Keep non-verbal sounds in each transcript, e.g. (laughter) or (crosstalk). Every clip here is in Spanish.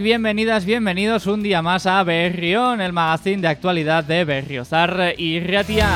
bienvenidas, bienvenidos un día más a Berrión, el magazine de actualidad de Berriozar y Riatia.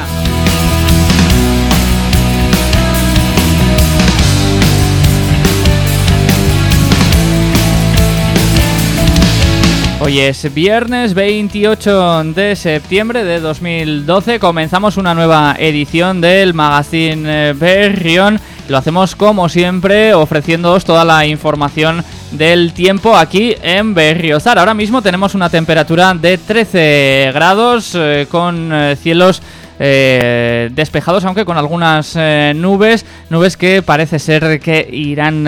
Hoy es viernes 28 de septiembre de 2012, comenzamos una nueva edición del magazine eh, Berrión. Lo hacemos como siempre ofreciéndoos toda la información del tiempo aquí en Berriozar. Ahora mismo tenemos una temperatura de 13 grados eh, con eh, cielos eh, despejados, aunque con algunas nubes, nubes que parece ser que irán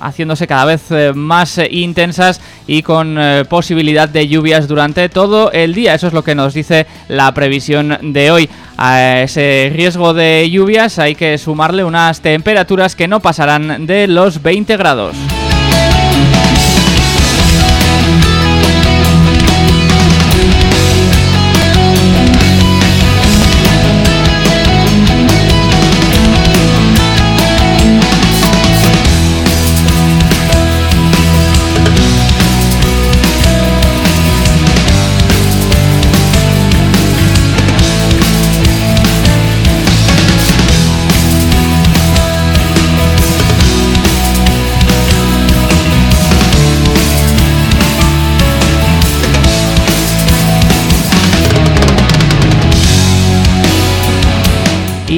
haciéndose cada vez más intensas y con posibilidad de lluvias durante todo el día. Eso es lo que nos dice la previsión de hoy. A ese riesgo de lluvias hay que sumarle unas temperaturas que no pasarán de los 20 grados.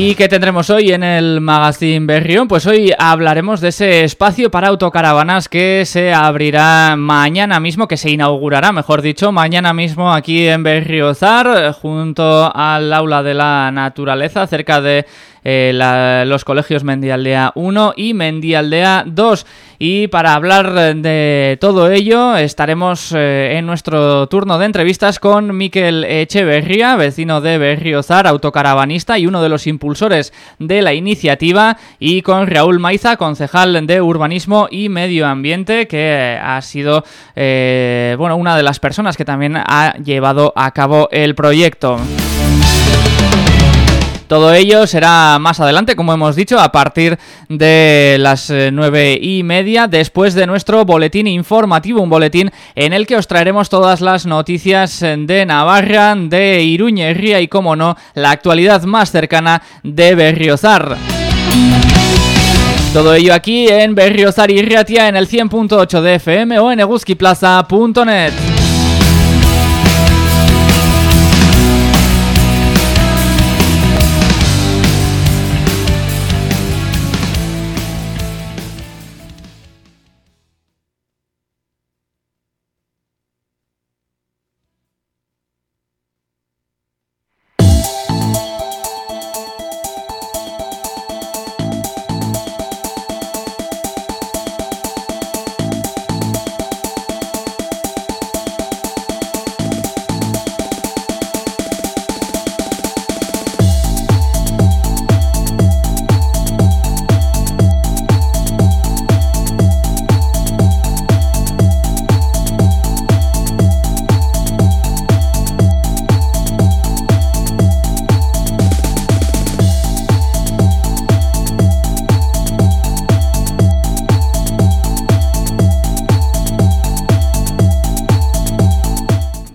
¿Y qué tendremos hoy en el Magazine Berrión? Pues hoy hablaremos de ese espacio para autocaravanas que se abrirá mañana mismo, que se inaugurará, mejor dicho, mañana mismo aquí en Berriozar, junto al Aula de la Naturaleza, cerca de eh, los colegios Mendialdea 1 y Mendialdea 2. Y para hablar de todo ello estaremos eh, en nuestro turno de entrevistas con Miquel Echeverría, vecino de Berriozar, autocaravanista y uno de los impulsores de la iniciativa, y con Raúl Maiza, concejal de Urbanismo y Medio Ambiente, que ha sido eh, bueno una de las personas que también ha llevado a cabo el proyecto. Todo ello será más adelante, como hemos dicho, a partir de las eh, nueve y media, después de nuestro boletín informativo, un boletín en el que os traeremos todas las noticias de Navarra, de Iruña y, como no, la actualidad más cercana de Berriozar. Todo ello aquí en Berriozar y Riatia en el 100.8 de FM o en eguskiplaza.net.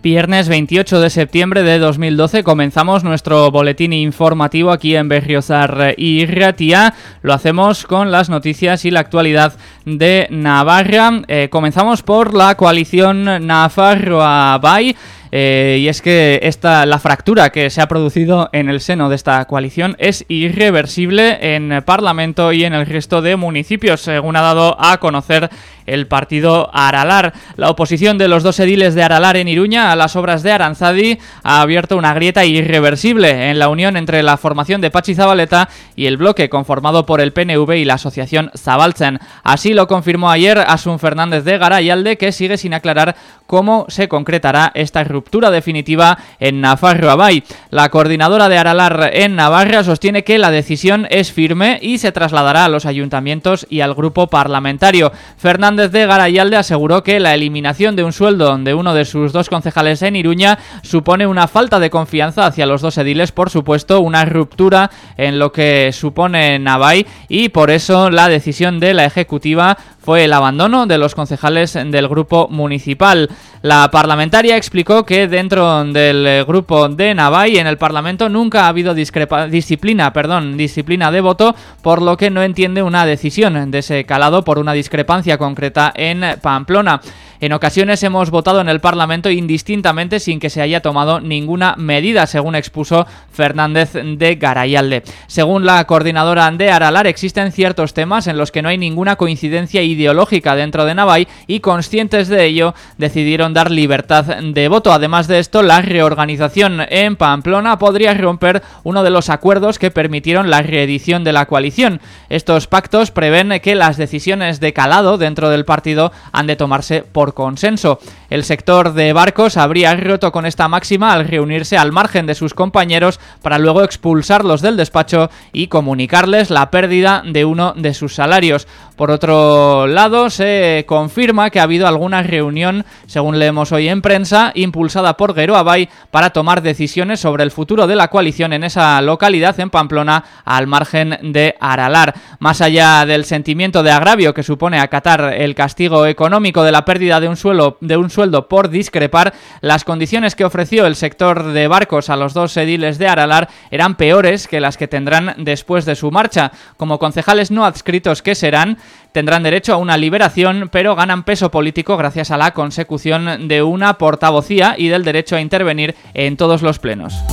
Viernes 28 de septiembre de 2012 comenzamos nuestro boletín informativo aquí en Berriozar y Ratia. Lo hacemos con las noticias y la actualidad de Navarra. Eh, comenzamos por la coalición Nafarroa-Bay. Eh, y es que esta, la fractura que se ha producido en el seno de esta coalición es irreversible en Parlamento y en el resto de municipios, según ha dado a conocer el partido Aralar. La oposición de los dos ediles de Aralar en Iruña a las obras de Aranzadi ha abierto una grieta irreversible en la unión entre la formación de Pachi Zabaleta y el bloque conformado por el PNV y la asociación Zabaltzen. Así lo confirmó ayer Asun Fernández de Garayalde, que sigue sin aclarar cómo se concretará esta ruptura definitiva en Nafarro Abay. La coordinadora de Aralar en Navarra sostiene que la decisión es firme y se trasladará a los ayuntamientos y al grupo parlamentario. Fernández de Garayalde aseguró que la eliminación de un sueldo de uno de sus dos concejales en Iruña supone una falta de confianza hacia los dos ediles, por supuesto, una ruptura en lo que supone Navay y por eso la decisión de la ejecutiva fue el abandono de los concejales del grupo municipal. La parlamentaria explicó que dentro del grupo de Navai en el Parlamento nunca ha habido disciplina, perdón, disciplina de voto, por lo que no entiende una decisión de ese calado por una discrepancia concreta en Pamplona. En ocasiones hemos votado en el Parlamento indistintamente sin que se haya tomado ninguna medida, según expuso Fernández de Garayalde. Según la coordinadora de Aralar, existen ciertos temas en los que no hay ninguna coincidencia ideológica dentro de Navai y conscientes de ello decidieron dar libertad de voto. Además de esto, la reorganización en Pamplona podría romper uno de los acuerdos que permitieron la reedición de la coalición. Estos pactos prevén que las decisiones de calado dentro del partido han de tomarse por consenso. El sector de barcos habría roto con esta máxima al reunirse al margen de sus compañeros para luego expulsarlos del despacho y comunicarles la pérdida de uno de sus salarios. Por otro lado, se confirma que ha habido alguna reunión, según leemos hoy en prensa, impulsada por Abay para tomar decisiones sobre el futuro de la coalición en esa localidad, en Pamplona, al margen de Aralar. Más allá del sentimiento de agravio que supone acatar el castigo económico de la pérdida de un, suelo, de un sueldo por discrepar, las condiciones que ofreció el sector de barcos a los dos ediles de Aralar eran peores que las que tendrán después de su marcha. Como concejales no adscritos que serán, tendrán derecho a una liberación, pero ganan peso político gracias a la consecución de una portavocía y del derecho a intervenir en todos los plenos.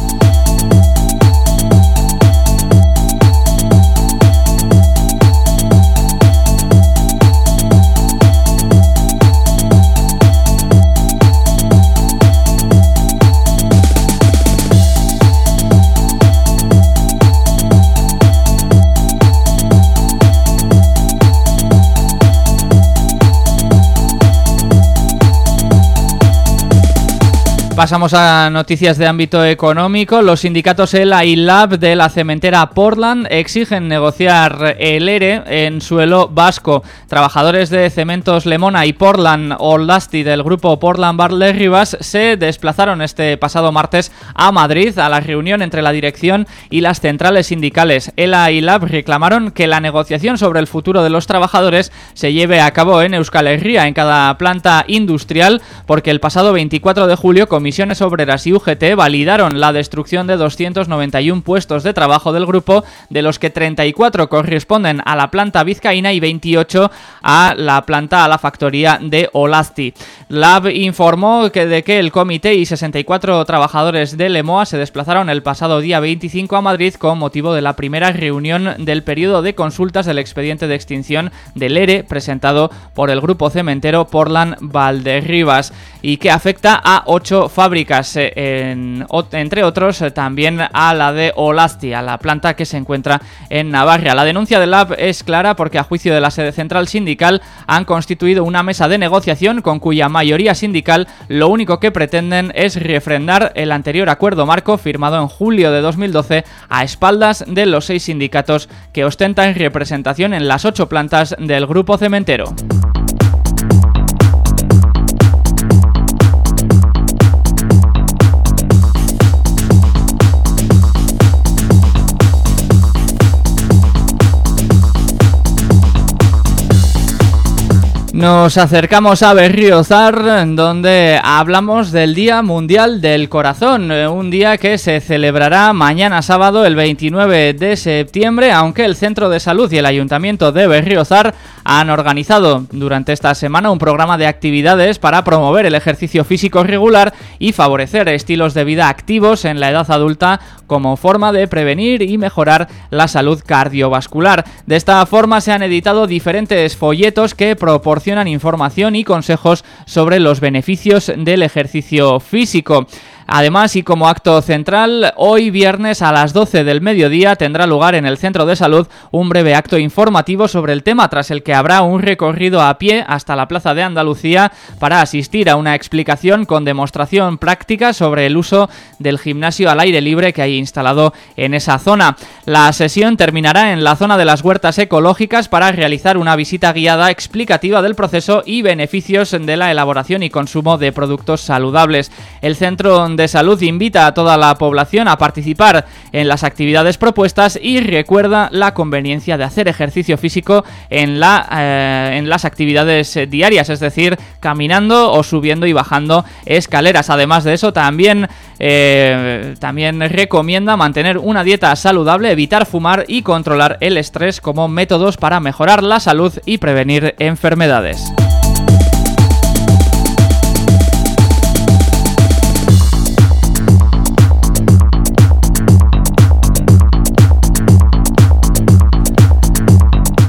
Pasamos a noticias de ámbito económico. Los sindicatos ELA y LAB de la cementera Portland exigen negociar el ERE en suelo vasco. Trabajadores de Cementos Lemona y Portland Oldasti del grupo Portland Barley Rivas se desplazaron este pasado martes a Madrid a la reunión entre la dirección y las centrales sindicales. ELA y LAB reclamaron que la negociación sobre el futuro de los trabajadores se lleve a cabo en Euskal Herria, en cada planta industrial, porque el pasado 24 de julio Comisiones Obreras y UGT validaron la destrucción de 291 puestos de trabajo del grupo, de los que 34 corresponden a la planta vizcaína y 28 a la planta a la factoría de Olasti. Lab informó que de que el comité y 64 trabajadores de Lemoa se desplazaron el pasado día 25 a Madrid con motivo de la primera reunión del periodo de consultas del expediente de extinción del ERE presentado por el grupo cementero Portland Valderribas y que afecta a 8 fábricas, eh, entre otros eh, también a la de Olasti, a la planta que se encuentra en Navarra. La denuncia del LAB es clara porque a juicio de la sede central sindical han constituido una mesa de negociación con cuya mayoría sindical lo único que pretenden es refrendar el anterior acuerdo marco firmado en julio de 2012 a espaldas de los seis sindicatos que ostentan representación en las ocho plantas del grupo cementero. Nos acercamos a Berriozar, donde hablamos del Día Mundial del Corazón, eh, un día que se celebrará mañana sábado, el 29 de septiembre, aunque el Centro de Salud y el Ayuntamiento de Berriozar han organizado durante esta semana un programa de actividades para promover el ejercicio físico regular y favorecer estilos de vida activos en la edad adulta como forma de prevenir y mejorar la salud cardiovascular. De esta forma se han editado diferentes folletos que información y consejos sobre los beneficios del ejercicio físico. Además, y como acto central, hoy viernes a las 12 del mediodía tendrá lugar en el Centro de Salud un breve acto informativo sobre el tema, tras el que habrá un recorrido a pie hasta la Plaza de Andalucía para asistir a una explicación con demostración práctica sobre el uso del gimnasio al aire libre que hay instalado en esa zona. La sesión terminará en la zona de las huertas ecológicas para realizar una visita guiada explicativa del proceso y beneficios de la elaboración y consumo de productos saludables. El centro de de Salud invita a toda la población a participar en las actividades propuestas y recuerda la conveniencia de hacer ejercicio físico en, la, eh, en las actividades diarias, es decir, caminando o subiendo y bajando escaleras. Además de eso, también, eh, también recomienda mantener una dieta saludable, evitar fumar y controlar el estrés como métodos para mejorar la salud y prevenir enfermedades.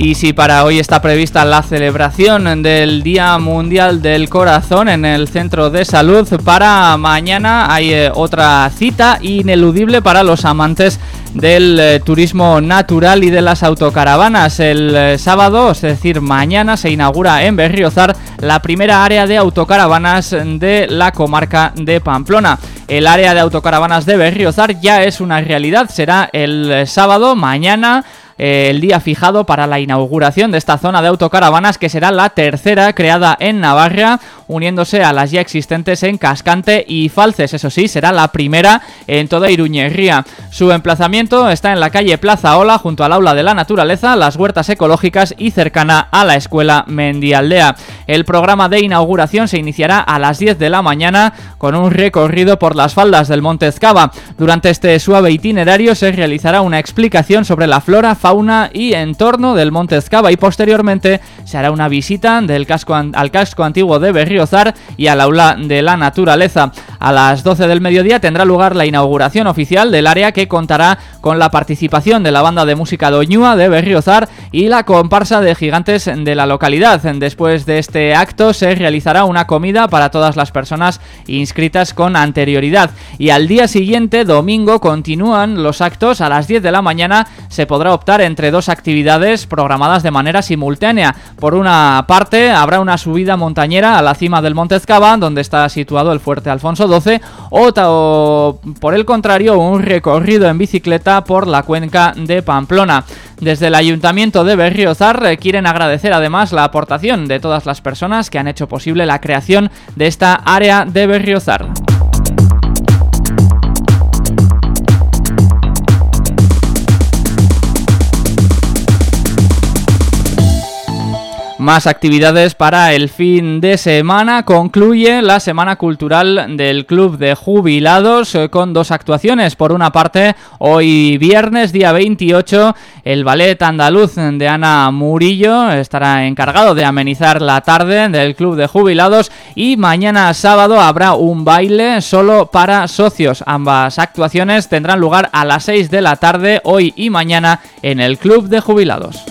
Y si para hoy está prevista la celebración del Día Mundial del Corazón en el Centro de Salud, para mañana hay eh, otra cita ineludible para los amantes del eh, turismo natural y de las autocaravanas. El eh, sábado, es decir, mañana se inaugura en Berriozar la primera área de autocaravanas de la comarca de Pamplona. El área de autocaravanas de Berriozar ya es una realidad, será el sábado, mañana eh, el día fijado para la inauguración de esta zona de autocaravanas que será la tercera creada en Navarra, uniéndose a las ya existentes en Cascante y Falces. Eso sí, será la primera en toda Iruñería. Su emplazamiento está en la calle Plaza Ola, junto al Aula de la Naturaleza, las huertas ecológicas y cercana a la Escuela Mendialdea. El programa de inauguración se iniciará a las 10 de la mañana con un recorrido por las faldas del Monte Ezcaba. Durante este suave itinerario se realizará una explicación sobre la flora, fauna y entorno del Monte Ezcaba y posteriormente se hará una visita al casco antiguo de Y al aula de la naturaleza. A las 12 del mediodía tendrá lugar la inauguración oficial del área que contará con la participación de la banda de música Doñúa de Berriozar y la comparsa de gigantes de la localidad. Después de este acto se realizará una comida para todas las personas inscritas con anterioridad y al día siguiente, domingo, continúan los actos. A las 10 de la mañana se podrá optar entre dos actividades programadas de manera simultánea. Por una parte, habrá una subida montañera a la del Monte Ezcaba, donde está situado el Fuerte Alfonso XII, o, por el contrario, un recorrido en bicicleta por la cuenca de Pamplona. Desde el Ayuntamiento de Berriozar quieren agradecer además la aportación de todas las personas que han hecho posible la creación de esta área de Berriozar. Más actividades para el fin de semana. Concluye la Semana Cultural del Club de Jubilados eh, con dos actuaciones. Por una parte, hoy viernes, día 28, el Ballet Andaluz de Ana Murillo estará encargado de amenizar la tarde del Club de Jubilados y mañana sábado habrá un baile solo para socios. Ambas actuaciones tendrán lugar a las 6 de la tarde hoy y mañana en el Club de Jubilados.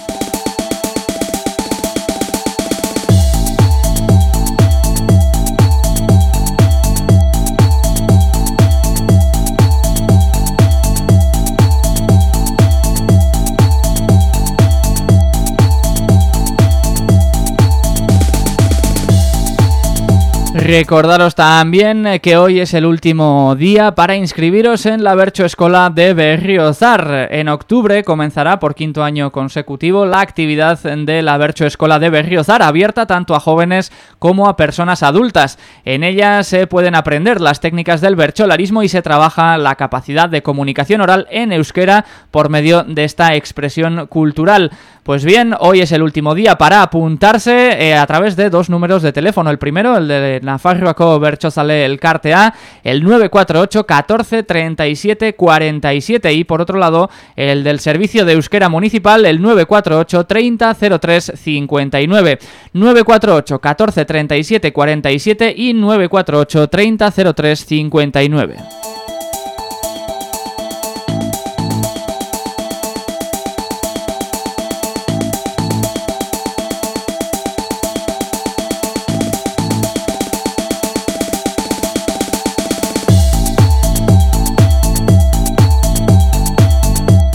Recordaros también eh, que hoy es el último día para inscribiros en la Bercho Escola de Berriozar. En octubre comenzará por quinto año consecutivo la actividad de la Bercho Escola de Berriozar, abierta tanto a jóvenes como a personas adultas. En ella se pueden aprender las técnicas del bercholarismo y se trabaja la capacidad de comunicación oral en euskera por medio de esta expresión cultural. Pues bien, hoy es el último día para apuntarse eh, a través de dos números de teléfono. El primero, el de Nafarroako Berchozale el A, el 948 14 37 47 y por otro lado el del Servicio de Euskera Municipal el 948 30 03 59 948 14 37 47 y 948 30 03 59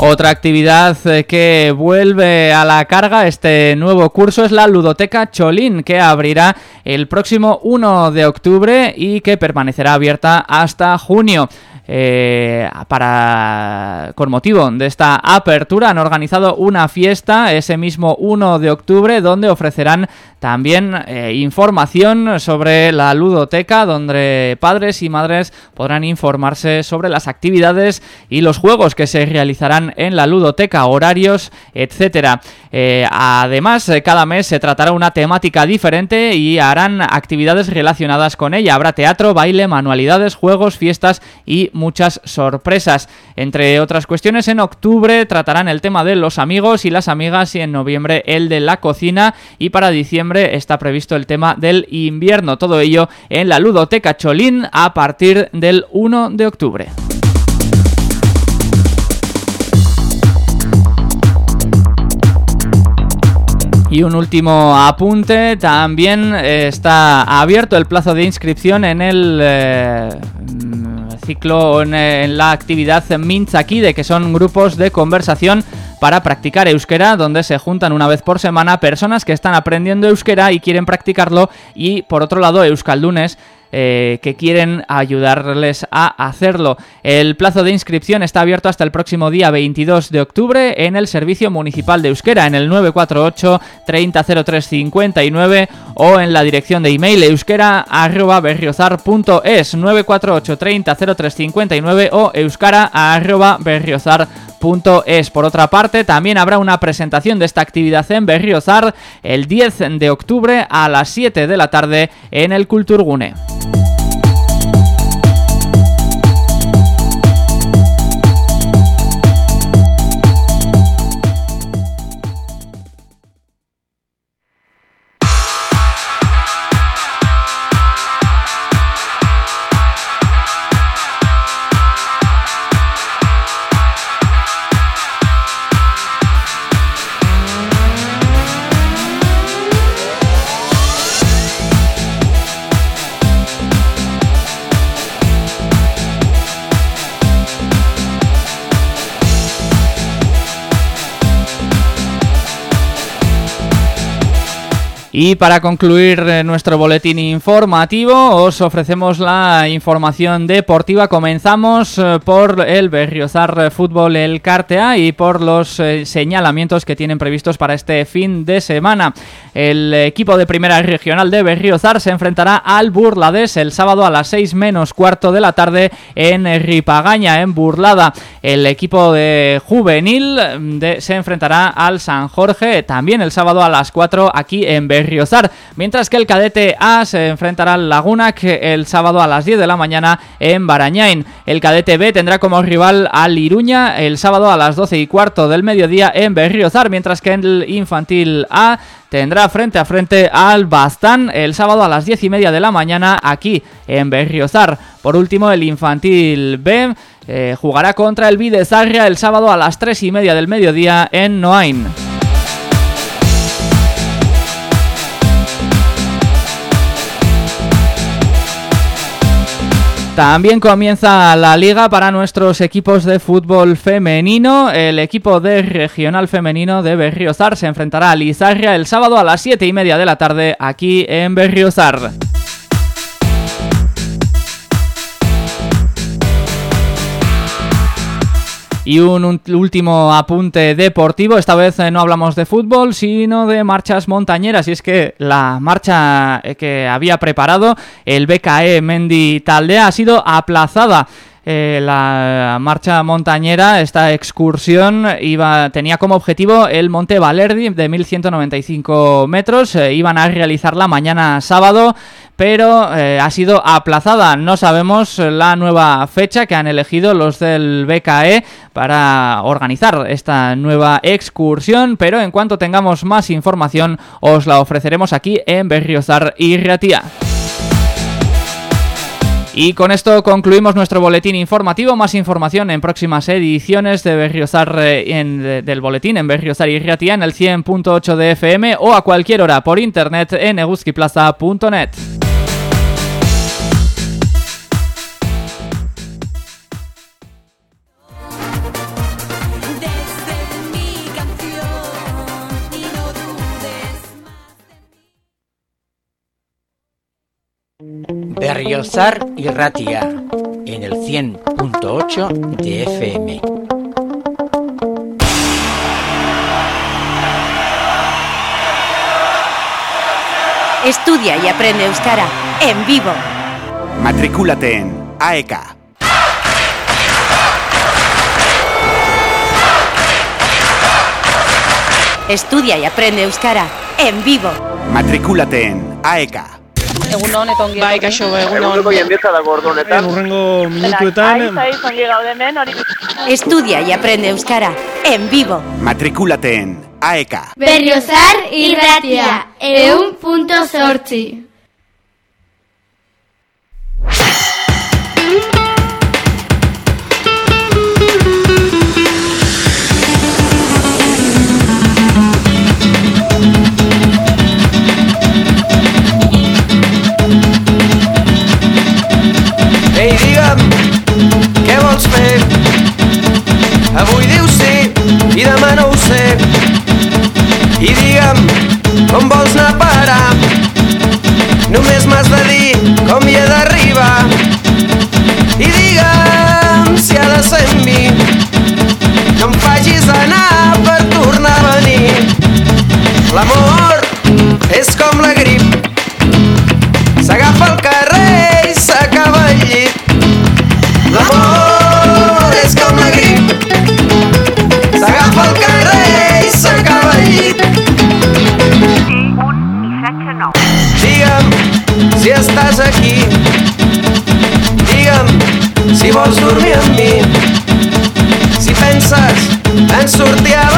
Otra actividad eh, que vuelve a la carga este nuevo curso es la Ludoteca Cholín, que abrirá el próximo 1 de octubre y que permanecerá abierta hasta junio. Eh, para con motivo de esta apertura han organizado una fiesta ese mismo 1 de octubre donde ofrecerán también eh, información sobre la ludoteca donde padres y madres podrán informarse sobre las actividades y los juegos que se realizarán en la ludoteca, horarios, etcétera. Eh, además, cada mes se tratará una temática diferente y harán actividades relacionadas con ella. Habrá teatro, baile, manualidades, juegos, fiestas y muchas sorpresas. Entre otras cuestiones, en octubre tratarán el tema de los amigos y las amigas y en noviembre el de la cocina y para diciembre está previsto el tema del invierno. Todo ello en la Ludoteca Cholín a partir del 1 de octubre. Y un último apunte, también está abierto el plazo de inscripción en el eh, ciclo, en, la actividad Mintzakide, que son grupos de conversación para practicar euskera, donde se juntan una vez por semana personas que están aprendiendo euskera y quieren practicarlo, y por otro lado euskaldunes eh, que quieren ayudarles a hacerlo. El plazo de inscripción está abierto hasta el próximo día 22 de octubre en el Servicio Municipal de Euskera en el 948 300359 o en la dirección de email euskera@berriozar.es 948 300359 o euskara@berriozar.es. Por otra parte, también habrá una presentación de esta actividad en Berriozar el 10 de octubre a las 7 de la tarde en el Kulturgune. Y para concluir eh, nuestro boletín informativo os ofrecemos la información deportiva. Comenzamos eh, por el Berriozar Fútbol El Cartea y por los eh, señalamientos que tienen previstos para este fin de semana. El equipo de primera regional de Berriozar se enfrentará al Burlades el sábado a las 6 menos cuarto de la tarde en Ripagaña, en Burlada. El equipo de juvenil se enfrentará al San Jorge también el sábado a las 4 aquí en Berriozar mientras que el cadete A se enfrentará al Laguna el sábado a las 10 de la mañana en Barañain. El cadete B tendrá como rival al Iruña el sábado a las 12 y cuarto del mediodía en Berriozar, mientras que el infantil A tendrá frente a frente al Bastán el sábado a las 10 y media de la mañana aquí en Berriozar. Por último, el infantil B eh, jugará contra el Videzarria el sábado a las 3 y media del mediodía en Noain. También comienza la liga para nuestros equipos de fútbol femenino. El equipo de regional femenino de Berriozar se enfrentará a Lizarria el sábado a las 7 y media de la tarde aquí en Berriozar. Y un, último apunte deportivo, esta vez eh, no hablamos de fútbol, sino de marchas montañeras. Y es que la marcha eh, que había preparado el BKE Mendy Taldea ha sido aplazada. Eh, la marcha montañera, esta excursión, tenía como objetivo el Monte Valerdi de 1195 metros. iban a realizarla mañana sábado, pero eh, ha sido aplazada. No sabemos la nueva fecha que han elegido los del BKE para organizar esta nueva excursión, pero en cuanto tengamos más información os la ofreceremos aquí en Berriozar y Riatía. Y con esto concluimos nuestro boletín informativo. Más información en próximas ediciones de Berriozar eh, del boletín en Berriozar y Riatía en el 100.8 de FM o a cualquier hora por internet en eguzquiplaza.net. Berriozar y Ratia en el 100.8 de FM. Estudia y aprende euskara en vivo. Matricúlate en AECA. Estudia y aprende euskara en vivo. Matricúlate en AECA. Egunon, Bai, kaixo, egunon. Urrengo minutuetan, Estudia y aprende euskara en vivo. Matricúlate en AECA. Berriozar irratia, eun punto zortzi. Vols fer? Avui dius sí i demà no ho sé. I digue'm, com vols anar a parar? Només m'has de dir com hi he d'arribar. I digue'm si ha de ser amb mi. No em facis anar per tornar a venir. L'amor és com la grip. S'agafa al carrer i s'acaba al llit. L'amor aquí. Digue'm si vols dormir amb mi. Si penses en sortir a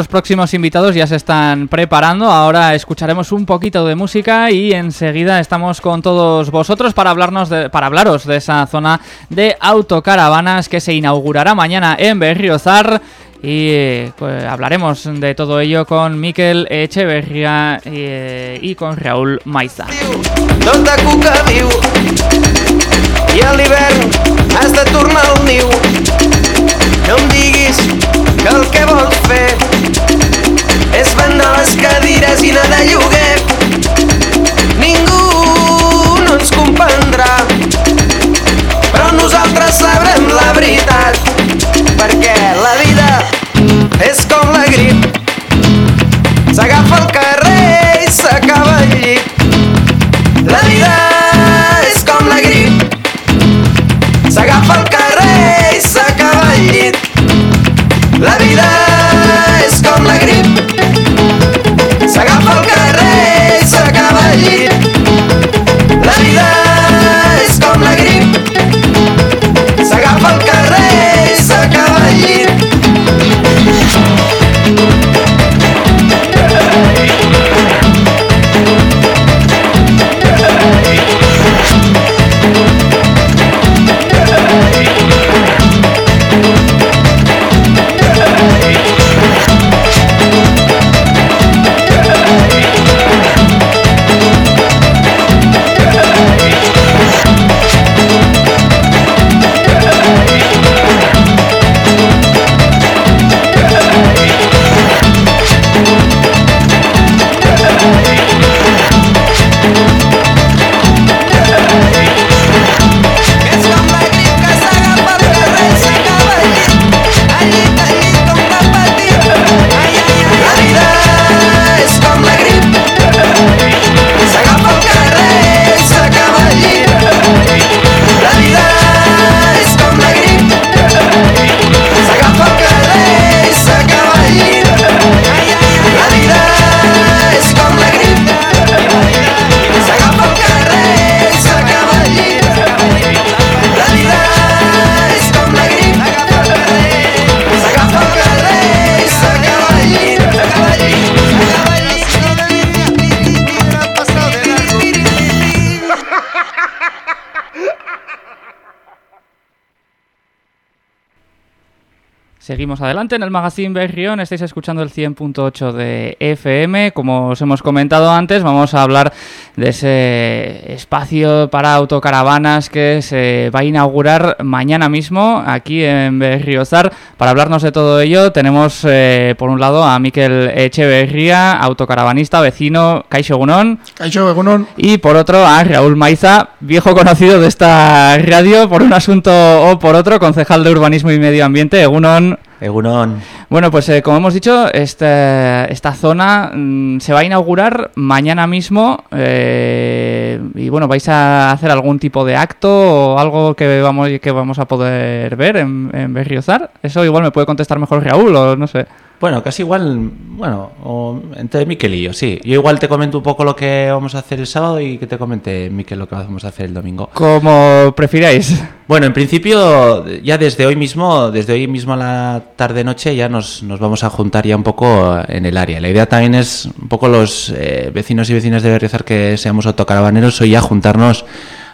nuestros próximos invitados ya se están preparando. Ahora escucharemos un poquito de música y enseguida estamos con todos vosotros para hablarnos de, hablaros de esa zona de autocaravanas que se inaugurará mañana en Berriozar. Y pues, hablaremos de todo ello con Miquel Echeverría eh, y con Raúl Maiza. Que el que vols fer és vendre les cadires i anar de lloguer. Ningú no ens comprendrà, però nosaltres sabrem la veritat, Seguimos adelante en el Magazine Berrión, estáis escuchando el 100.8 de FM. Como os hemos comentado antes, vamos a hablar de ese espacio para autocaravanas que se va a inaugurar mañana mismo aquí en Berriozar. Para hablarnos de todo ello, tenemos eh, por un lado a Miquel Echeverría, autocaravanista, vecino, Caixo Gunón. Caixo Gunón. Y por otro a Raúl Maiza, viejo conocido de esta radio por un asunto o por otro, concejal de Urbanismo y Medio Ambiente, Egunon. Egunon. Bueno, pues eh, como hemos dicho, este, esta zona mm, se va a inaugurar mañana mismo eh, y bueno, vais a hacer algún tipo de acto o algo que vamos que vamos a poder ver en, en Berriozar. Eso igual me puede contestar mejor Raúl o no sé. Bueno, casi igual, bueno, o entre Miquel y yo, sí. Yo igual te comento un poco lo que vamos a hacer el sábado y que te comente, Miquel, lo que vamos a hacer el domingo. Como prefiráis. Bueno, en principio, ya desde hoy mismo, desde hoy mismo a la tarde-noche, ya nos, nos, vamos a juntar ya un poco en el área. La idea también es un poco los eh, vecinos y vecinas de Berriozar que seamos autocaravaneros, hoy ya juntarnos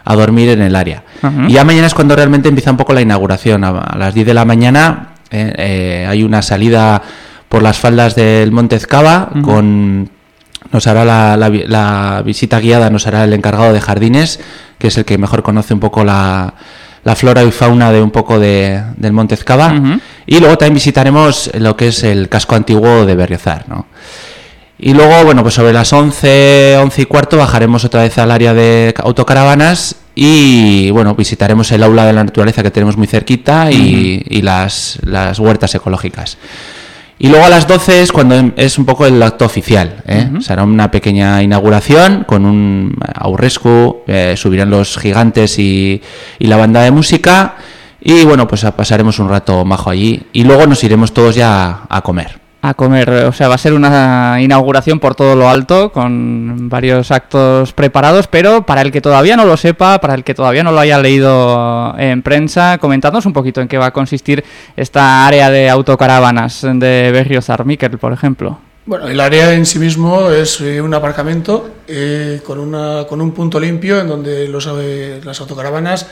a dormir en el área. Uh -huh. Y ya mañana es cuando realmente empieza un poco la inauguración. A, a las 10 de la mañana eh, eh, hay una salida por las faldas del Monte Ezcaba, uh -huh. con nos hará la, la, la, visita guiada, nos hará el encargado de jardines, que es el que mejor conoce un poco la, la flora y fauna de un poco de, del Monte Ezcaba. Uh -huh. Y luego también visitaremos lo que es el casco antiguo de Berriozar, ¿no? Y luego, bueno, pues sobre las 11, 11 y cuarto bajaremos otra vez al área de autocaravanas y, bueno, visitaremos el aula de la naturaleza que tenemos muy cerquita y, uh -huh. y las, las huertas ecológicas. Y luego a las 12 es cuando es un poco el acto oficial. ¿eh? Uh -huh. Será una pequeña inauguración con un aurrescu, eh, subirán los gigantes y, y, la banda de música. Y bueno, pues pasaremos un rato majo allí. Y luego nos iremos todos ya a comer a comer. O sea, va a ser una inauguración por todo lo alto, con varios actos preparados, pero para el que todavía no lo sepa, para el que todavía no lo haya leído en prensa, comentadnos un poquito en qué va a consistir esta área de autocaravanas de Berriozar, Miquel, por ejemplo. Bueno, el área en sí mismo es eh, un aparcamiento eh, con, una, con un punto limpio en donde los, eh, las autocaravanas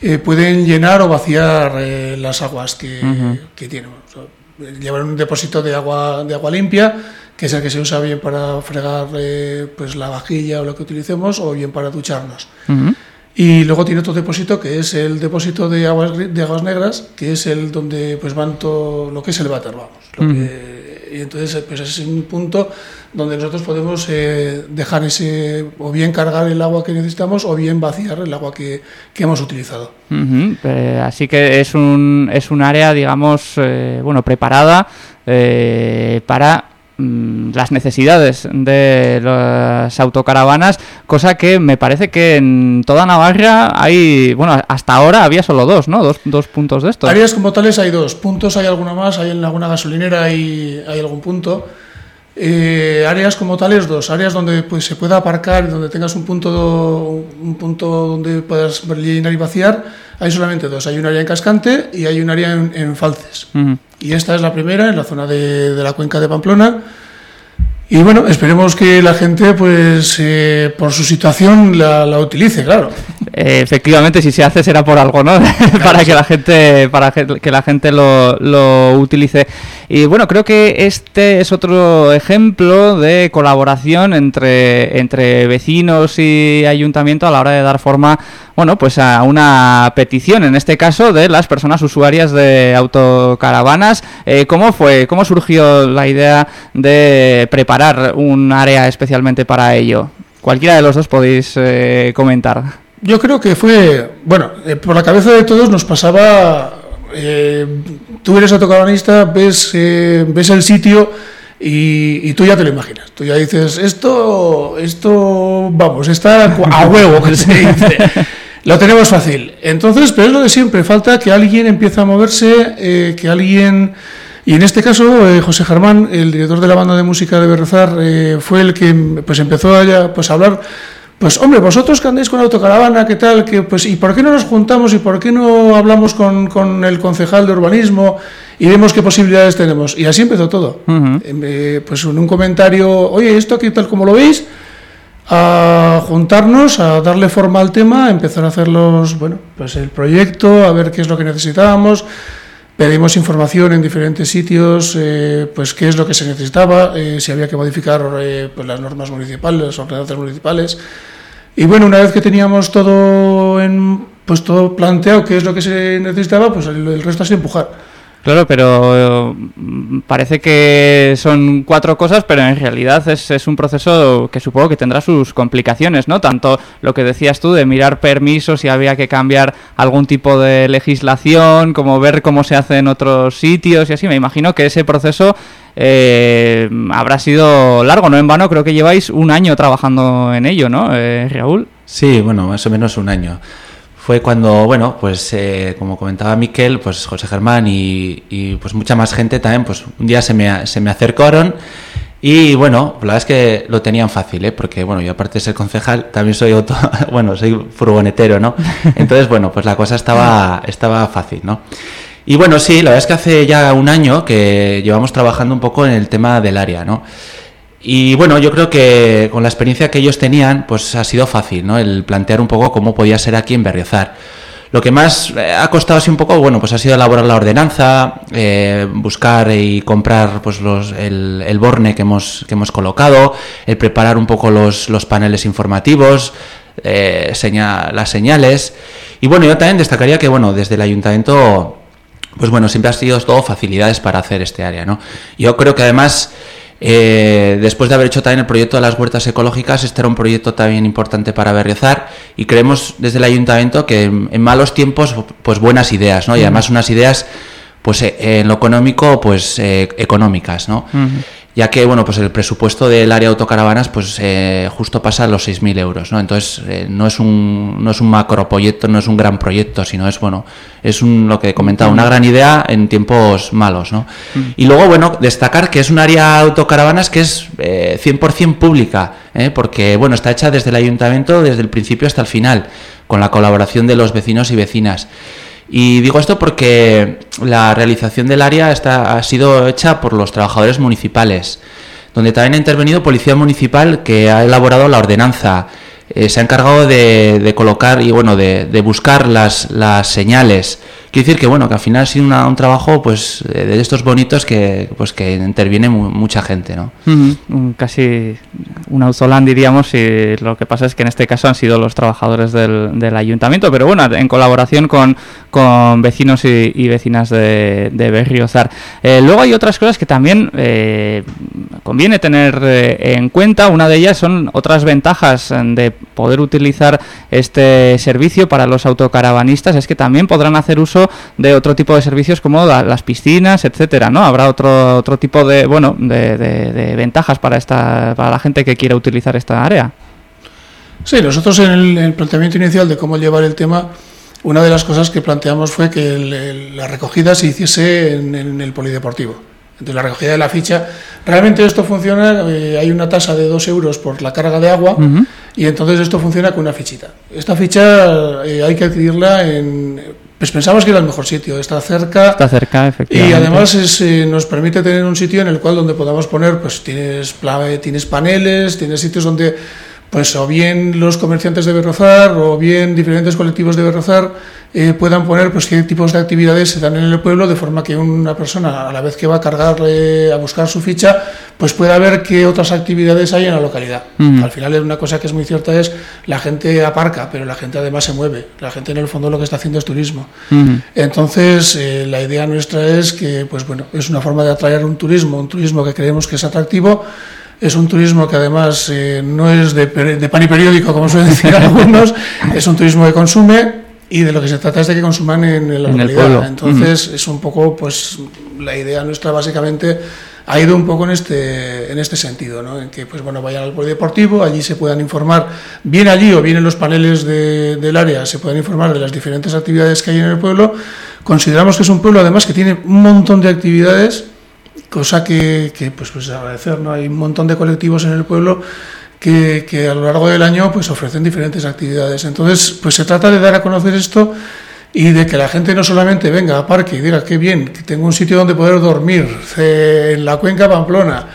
eh, pueden llenar o vaciar eh, las aguas que, uh -huh. que tienen. O sea, llevar un depósito de agua de agua limpia que es el que se usa bien para fregar eh, pues la vajilla o lo que utilicemos o bien para ducharnos uh -huh. y luego tiene otro depósito que es el depósito de aguas de aguas negras que es el donde pues van todo lo que es el váter vamos lo uh -huh. que, y entonces pues es un punto donde nosotros podemos eh, dejar ese o bien cargar el agua que necesitamos o bien vaciar el agua que, que hemos utilizado. Uh -huh. eh, así que es un, es un área, digamos, eh, bueno, preparada eh, para mm, las necesidades de las autocaravanas, cosa que me parece que en toda Navarra hay, bueno, hasta ahora había solo dos, ¿no? Dos, dos puntos de estos. Áreas como tales hay dos, puntos hay alguna más, hay en alguna gasolinera hay, hay algún punto. Eh, áreas como tales dos, áreas donde pues, se pueda aparcar, donde tengas un punto, un punto donde puedas llenar y vaciar, hay solamente dos. Hay un área en Cascante y hay un área en, en Falces. Uh -huh. Y esta es la primera, en la zona de, de la cuenca de Pamplona. Y bueno, esperemos que la gente, pues, eh, por su situación, la, la utilice, claro. Eh, efectivamente, si se hace será por algo, ¿no? (laughs) Claro, para que la gente, para que la gente lo, lo utilice. Y bueno, creo que este es otro ejemplo de colaboración entre, entre vecinos y ayuntamiento a la hora de dar forma, bueno, pues a una petición, en este caso, de las personas usuarias de autocaravanas. Eh, ¿Cómo fue? ¿Cómo surgió la idea de preparar un área especialmente para ello? Cualquiera de los dos podéis eh, comentar. Yo creo que fue, bueno, eh, por la cabeza de todos nos pasaba eh, tú eres autocaravanista, ves, eh, ves el sitio y, y, tú ya te lo imaginas. Tú ya dices, esto, esto, vamos, está a huevo, que se dice. (laughs) Lo tenemos fácil. Entonces, pero es lo de siempre, falta que alguien empiece a moverse, eh, que alguien... Y en este caso, eh, José Germán, el director de la banda de música de Berrezar, eh, fue el que pues, empezó a, pues, a hablar pues hombre, vosotros que andáis con autocaravana, ¿qué tal? Que, pues, ¿Y por qué no nos juntamos y por qué no hablamos con, con el concejal de urbanismo y vemos qué posibilidades tenemos? Y así empezó todo. Uh -huh. eh, pues en un comentario, oye, ¿esto aquí tal como lo veis? A juntarnos, a darle forma al tema, a empezar a hacer los, bueno, pues el proyecto, a ver qué es lo que necesitábamos. pedimos información en diferentes sitios, eh, pues qué es lo que se necesitaba, eh, si había que modificar eh, pues las normas municipales, las ordenanzas municipales. Y bueno, una vez que teníamos todo en, pues todo planteado, qué es lo que se necesitaba, pues el, el resto es empujar. Claro, pero eh, parece que son cuatro cosas, pero en realidad es, es, un proceso que supongo que tendrá sus complicaciones, ¿no? Tanto lo que decías tú de mirar permisos, si había que cambiar algún tipo de legislación, como ver cómo se hace en otros sitios y así. Me imagino que ese proceso eh, habrá sido largo, no en vano. Creo que lleváis un año trabajando en ello, ¿no, eh, Raúl? Sí, bueno, más o menos un año fue cuando, bueno, pues eh, como comentaba Miquel, pues José Germán y, y, pues mucha más gente también, pues un día se me, se me acercaron y bueno, la verdad es que lo tenían fácil, ¿eh? porque bueno, yo aparte de ser concejal, también soy auto, (laughs) bueno, soy furgonetero, ¿no? (laughs) Entonces, bueno, pues la cosa estaba, estaba fácil, ¿no? Y bueno, sí, la verdad es que hace ya un año que llevamos trabajando un poco en el tema del área, ¿no? Y bueno, yo creo que con la experiencia que ellos tenían, pues ha sido fácil, ¿no? El plantear un poco cómo podía ser aquí en Berriozar. Lo que más ha costado así un poco, bueno, pues ha sido elaborar la ordenanza, eh, buscar y comprar pues los, el, el, borne que hemos, que hemos colocado, el preparar un poco los, los paneles informativos, eh, seña, las señales. Y bueno, yo también destacaría que, bueno, desde el ayuntamiento, pues bueno, siempre ha sido todo facilidades para hacer este área, ¿no? Yo creo que además... Eh, después de haber hecho también el proyecto de las huertas ecológicas, este era un proyecto también importante para Berriozar y creemos desde el ayuntamiento que en, en malos tiempos, pues buenas ideas, ¿no? Y además unas ideas, pues eh, en lo económico, pues eh, económicas, ¿no? Uh -huh. Ya que, bueno, pues el presupuesto del área de autocaravanas, pues eh, justo pasa a los 6.000 euros, ¿no? Entonces, no, es un, no es un macro proyecto, no es un gran proyecto, sino es, bueno, es un, lo que comentaba, una gran idea en tiempos malos, ¿no? Y luego, bueno, destacar que es un área de autocaravanas que es eh, 100% pública, ¿eh? porque, bueno, está hecha desde el ayuntamiento desde el principio hasta el final, con la colaboración de los vecinos y vecinas. Y digo esto porque la realización del área está, ha sido hecha por los trabajadores municipales, donde también ha intervenido Policía Municipal que ha elaborado la ordenanza, eh, se ha encargado de, de, colocar y bueno de, de buscar las, las señales. Quiere decir que bueno que al final ha sido una, un trabajo pues de estos bonitos que pues que interviene mu mucha gente, ¿no? Uh -huh. Casi un autoland diríamos y lo que pasa es que en este caso han sido los trabajadores del, del ayuntamiento, pero bueno en colaboración con, con vecinos y, y vecinas de, de Berriozar. Eh, luego hay otras cosas que también eh, conviene tener eh, en cuenta. Una de ellas son otras ventajas de poder utilizar este servicio para los autocaravanistas es que también podrán hacer uso de otro tipo de servicios como la, las piscinas, etcétera, ¿no? Habrá otro otro tipo de, bueno, de, de, de, ventajas para esta para la gente que quiera utilizar esta área. Sí, nosotros en el, en el planteamiento inicial de cómo llevar el tema una de las cosas que planteamos fue que el, el, la recogida se hiciese en, en, el polideportivo. Entonces, la recogida de la ficha. Realmente esto funciona, eh, hay una tasa de 2 euros por la carga de agua uh -huh. Y entonces esto funciona con una fichita. Esta ficha eh, hay que adquirirla en. Pues pensamos que era el mejor sitio, está cerca. Está cerca, efectivamente. Y además es, eh, nos permite tener un sitio en el cual donde podamos poner, pues tienes, tienes paneles, tienes sitios donde pues o bien los comerciantes de Berrozar o bien diferentes colectivos de Berrozar eh, puedan poner pues qué tipos de actividades se dan en el pueblo de forma que una persona a la vez que va a cargar eh, a buscar su ficha pues pueda ver qué otras actividades hay en la localidad uh -huh. al final es una cosa que es muy cierta es la gente aparca pero la gente además se mueve la gente en el fondo lo que está haciendo es turismo uh -huh. entonces eh, la idea nuestra es que pues bueno es una forma de atraer un turismo un turismo que creemos que es atractivo es un turismo que además eh, no es de, de, pan y periódico, como suelen decir (laughs) algunos, es un turismo que consume y de lo que se trata es de que consuman en, en la en localidad. Entonces, mm. es un poco, pues, la idea nuestra básicamente ha ido un poco en este, en este sentido, ¿no? en que pues, bueno, vayan al polideportivo, allí se puedan informar, bien allí o bien en los paneles de, del área, se puedan informar de las diferentes actividades que hay en el pueblo. Consideramos que es un pueblo, además, que tiene un montón de actividades cosa que, que pues, pues agradecer, ¿no? Hay un montón de colectivos en el pueblo que, que, a lo largo del año pues ofrecen diferentes actividades. Entonces, pues se trata de dar a conocer esto y de que la gente no solamente venga a parque y diga qué bien, que tengo un sitio donde poder dormir, eh, en la cuenca Pamplona,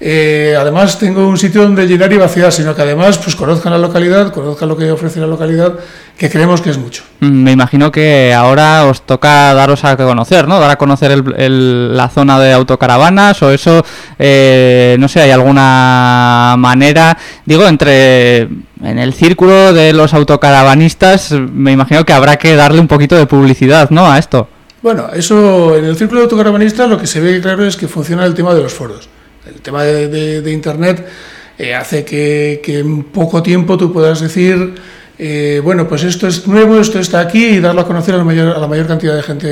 eh, además tengo un sitio donde llenar y vaciar, sino que además pues conozcan la localidad, conozcan lo que ofrece la localidad, que creemos que es mucho. Mm, Me imagino que ahora os toca daros a conocer, ¿no? Dar a conocer el- el- la zona de autocaravanas o eso, eh, no sé, hay alguna manera, digo, entre en el círculo de los autocaravanistas, me imagino que habrá que darle un poquito de publicidad, ¿no? A esto. Bueno, eso en el círculo de autocaravanistas lo que se ve claro es que funciona el tema de los foros. El tema de, Internet eh, hace que, que en poco tiempo tú puedas decir, eh, bueno, pues esto es nuevo, esto está aquí y darlo a conocer a la mayor, a la mayor cantidad de gente.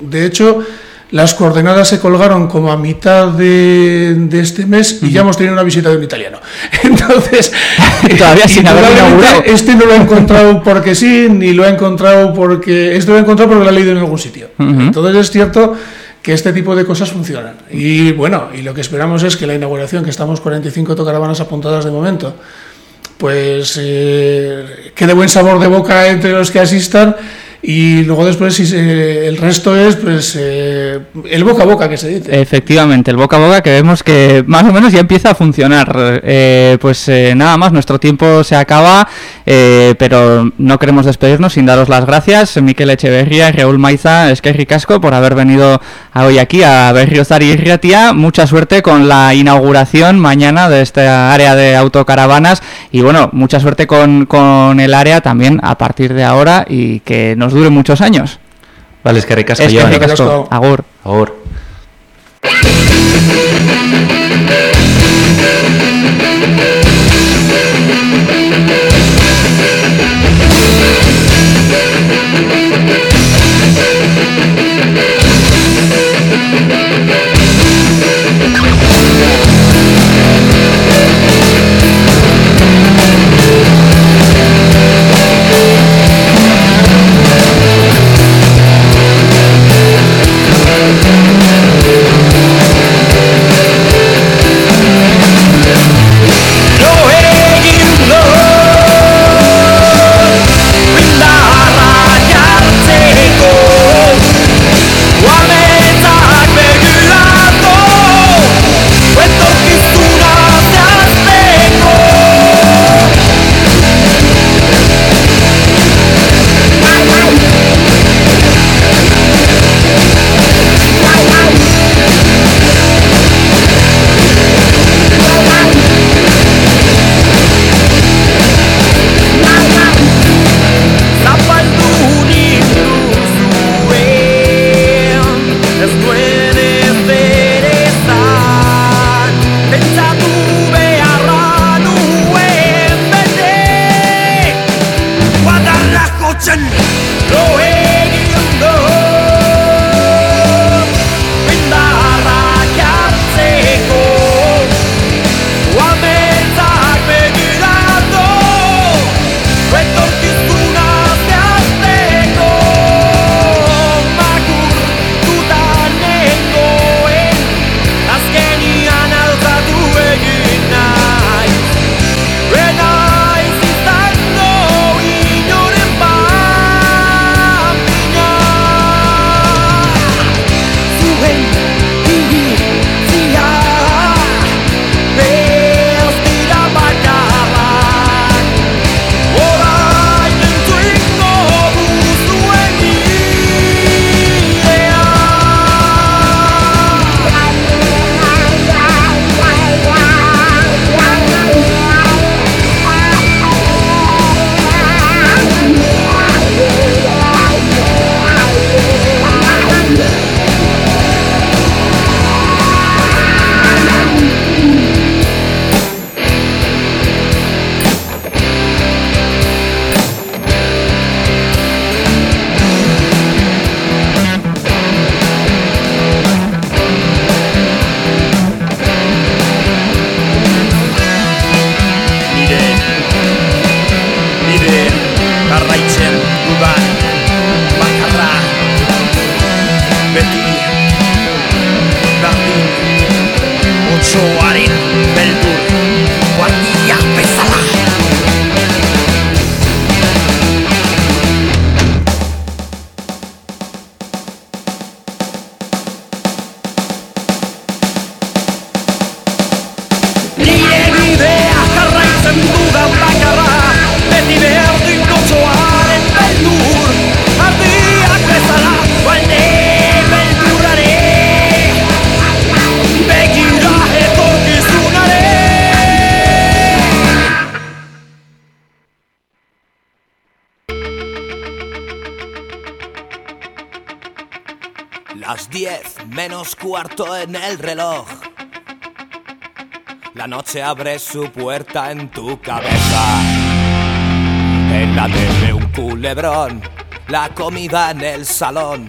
De hecho, las coordenadas se colgaron como a mitad de, de este mes y ya hemos tenido una visita de un italiano. (laughs) Entonces, (laughs) Todavía sin inaugurado. este no lo ha encontrado porque sí, ni lo ha encontrado porque... Este lo ha encontrado porque lo ha leído en algún sitio. Ujú. Entonces es cierto que este tipo de cosas funcionan. Y bueno, y lo que esperamos es que la inauguración, que estamos 45 autocaravanas apuntadas de momento, pues eh, quede buen sabor de boca entre los que asistan y luego después el resto es pues eh, el boca a boca que se dice. Efectivamente, el boca a boca que vemos que más o menos ya empieza a funcionar. Eh, pues eh, nada más, nuestro tiempo se acaba, eh, pero no queremos despedirnos sin daros las gracias. Miquel Echeverría y Raúl Maiza, es que ricasco por haber venido a hoy aquí a Berriozar y Riatia. Mucha suerte con la inauguración mañana de esta área de autocaravanas y bueno, mucha suerte con, con el área también a partir de ahora y que nos dure muchos años. Vale, es que ricasco, Es que Joan. ricasco. Agur. Agur. Cuarto en el reloj. La noche abre su puerta en tu cabeza. En la tele un culebrón, la comida en el salón.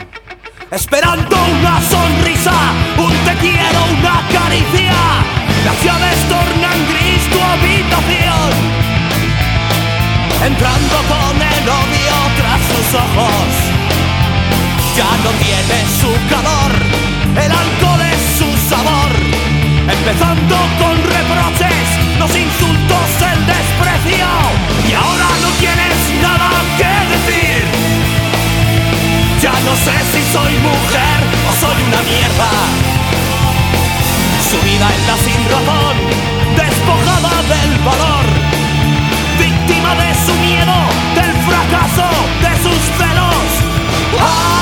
Esperando una sonrisa, un te quiero, una caricia. Las llaves tornan gris tu habitación. Entrando con el odio tras sus ojos. Ya no tiene su calor, el alcohol es su sabor. Empezando con reproches, los insultos, el desprecio. Y ahora no tienes nada que decir. Ya no sé si soy mujer o soy una mierda. Subida en la sin razón, despojada del valor. Víctima de su miedo, del fracaso, de sus celos. ¡Ay,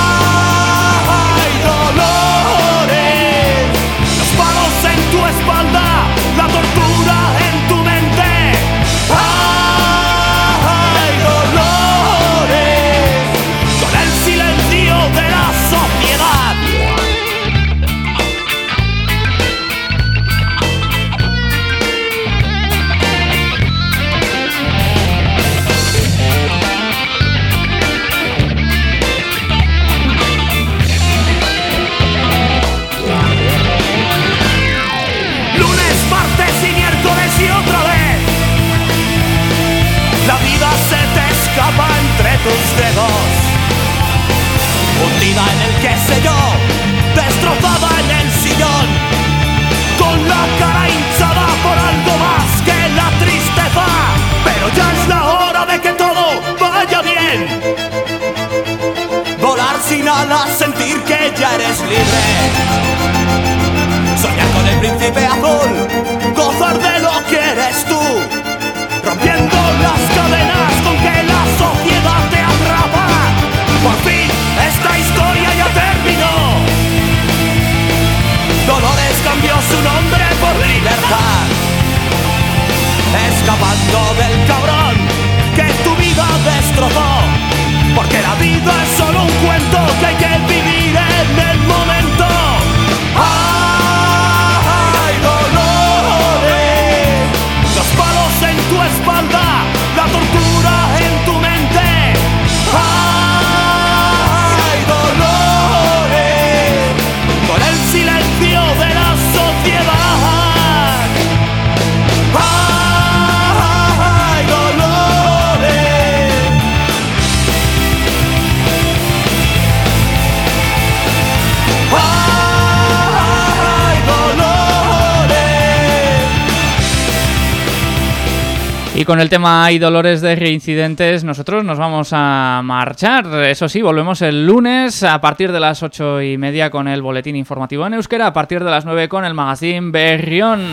Y con el tema Hay dolores de reincidentes, nosotros nos vamos a marchar. Eso sí, volvemos el lunes a partir de las ocho y media con el boletín informativo en euskera, a partir de las 9 con el magazine Berrión.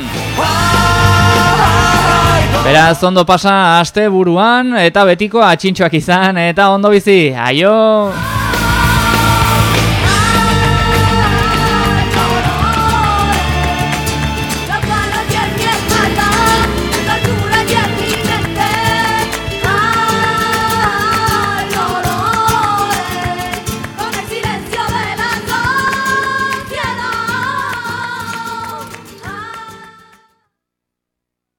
Beraz, ondo pasa aste buruan, eta betiko atxintxoak izan, eta ondo bizi, aio!